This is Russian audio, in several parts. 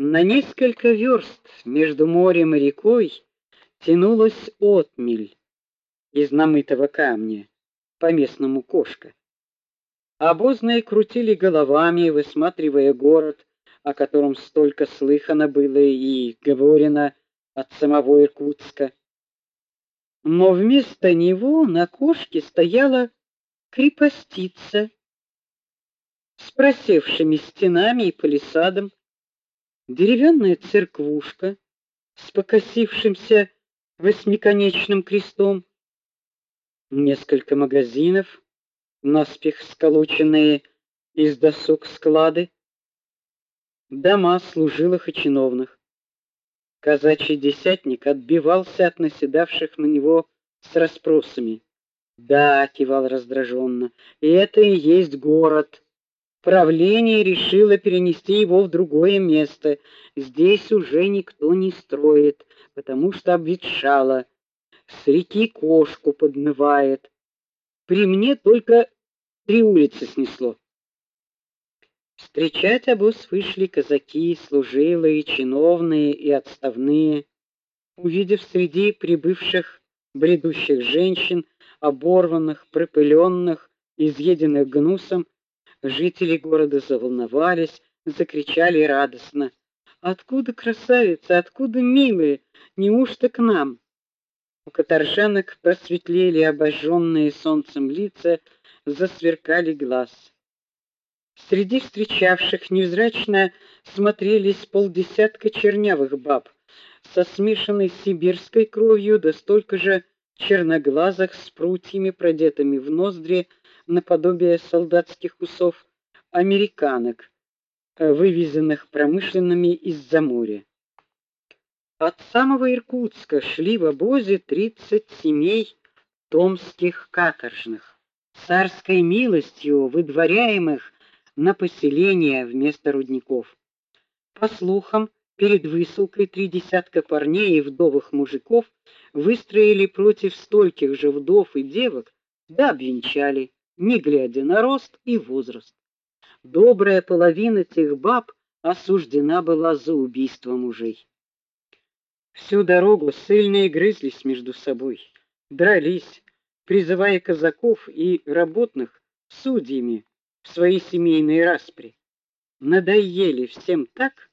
На несколько верст между морем и рекой тянулась отмель из намытого камня, по-местному кошка. Обозные крутили головами, высматривая город, о котором столько слыхано было и говорено от самого Иркутска. Но вместо него на кошке стояла крепостица с просевшими стенами и палисадом, деревянная церквушка с покосившимся восьмиконечным крестом, несколько магазинов, наспех сколоченные из досок склады, дома служилых и чиновных. Казачий десятник отбивался от наседавших на него с расспросами. "Да", кивал раздраженно. "Это и есть город. Правление решило перенести его в другое место. Здесь уже никто не строит, потому что обветшало. С реки кошку подмывает. При мне только три улицы снесло. Встречать обоз вышли казаки, служилые, чиновные и отставные. Увидев среди прибывших бредущих женщин, оборванных, пропыленных, изъеденных гнусом, Жители города заволновались, закричали радостно: "Откуда красавицы, откуда милые? Неужто к нам?" У каторжанок просветлели обожженные солнцем лица, засверкали глаз. Среди встречавших невзрачно смотрелись полдесятка чернявых баб со смешанной сибирской кровью, да столько же черноглазых с прутьями, продетыми в ноздри, наподобие солдатских усов американок, э, вывезенных промышленными из-за моря. От самого Иркутска шли в обозе 30 семей томских каторжных, царской милостью выдворяемых на поселение вместо рудников. По слухам, перед высылкой три десятка парней и вдовых мужиков выстроили против стольких же вдов и девок, да обвенчали не глядя на рост и возраст. Добрая половина тех баб осуждена была за убийство мужей. Всю дорогу сильные грызлись между собой, дрались, призывая казаков и работных судьями в свои семейные распри. Надоели всем так,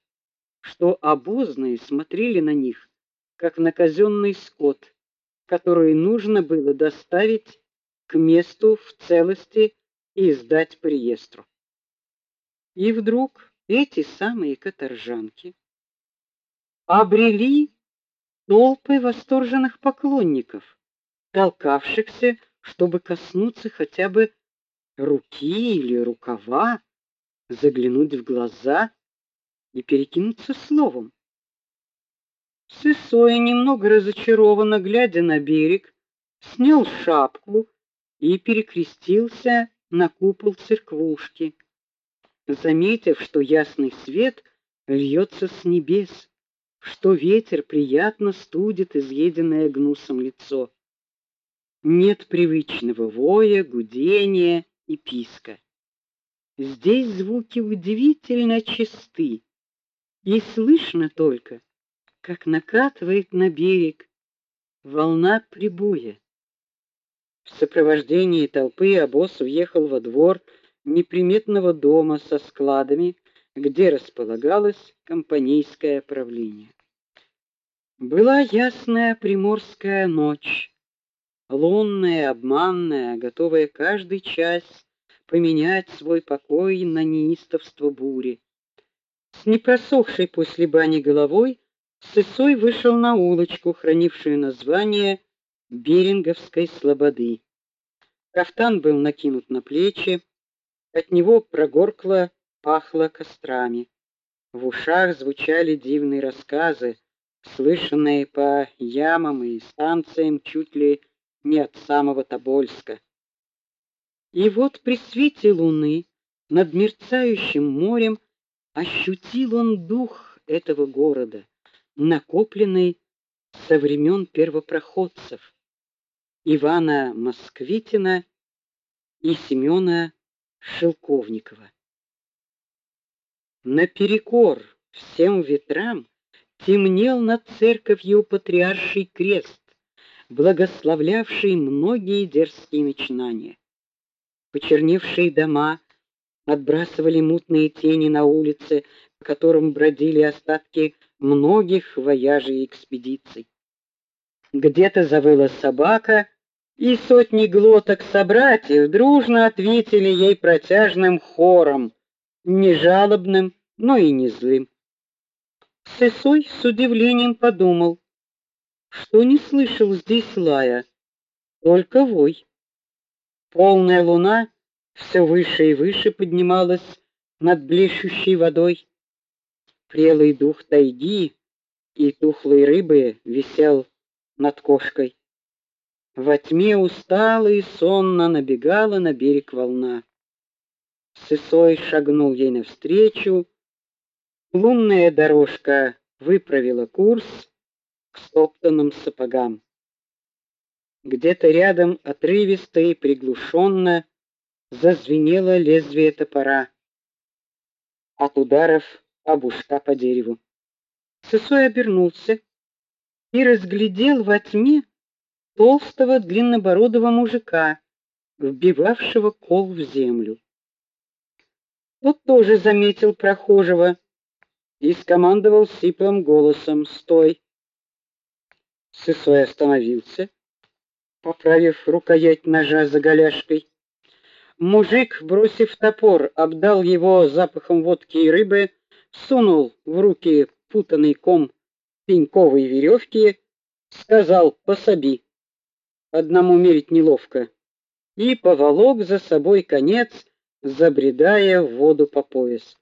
что обозные смотрели на них как на казенный скот, который нужно было доставить к месту в целости и сдать по реестру. И вдруг эти самые каторжанки обрели толпы восторженных поклонников, толкавшихся, чтобы коснуться хотя бы руки или рукава, заглянуть в глаза и перекинуться словом. Сысоя, немного разочарованно глядя на берег, снял шапку и перекрестился на купол церквушки, заметив, что ясный свет льется с небес, что ветер приятно студит изъеденное гнусом лицо. Нет привычного воя, гудения и писка. Здесь звуки удивительно чисты, и слышно только, как накатывает на берег волна прибоя. В сопровождении толпы обоз въехал во двор неприметного дома со складами, где располагалось компанейское правление. Была ясная приморская ночь, лунная, обманная, готовая каждый час поменять свой покой на неистовство бури. С непросохшей после бани головой Сысой вышел на улочку, хранившую название Беринговской слободы. Кафтан был накинут на плечи, от него прогоркло, пахло кострами. В ушах звучали дивные рассказы, слышанные по ямам и станциям чуть ли не от самого Тобольска. И вот при свете луны над мерцающим морем ощутил он дух этого города, накопленный со времен первопроходцев. Ивана Москвитина и Семена Шелковникова. Наперекор всем ветрам темнел над церковью патриарший крест, благословлявший многие дерзкие начинания. Почерневшие дома отбрасывали мутные тени на улице, по которым бродили остатки многих вояжей и экспедиций. Где-то завыла собака, и сотни глоток собратьев дружно ответили ей протяжным хором, не жалобным, но и не злым. Сысой с удивлением подумал, что не слышал здесь лая, только вой. Полная луна все выше и выше поднималась над блещущей водой. Прелый дух тайги и тухлой рыбы висел над кошкой. Во тьме устало и сонно набегала на берег волна. Сысой шагнул ей навстречу. Лунная дорожка выправила курс к стоптанным сапогам. Где-то рядом отрывисто и приглушенно зазвенело лезвие топора от ударов об ушка по дереву. Сысой обернулся и разглядел во тьме толстого длиннобородого мужика, вбивавшего кол в землю. Тот тоже заметил прохожего и скомандовал сиплым голосом: "Стой!" Сысой остановился, поправив рукоять ножа за голяшкой. Мужик, бросив топор, обдал его запахом водки и рыбы, сунул в руки путанный ком пеньковой веревки, сказал: "Пособи. Одному мерить неловко". И поволок за собой конец, забредая в воду по пояс.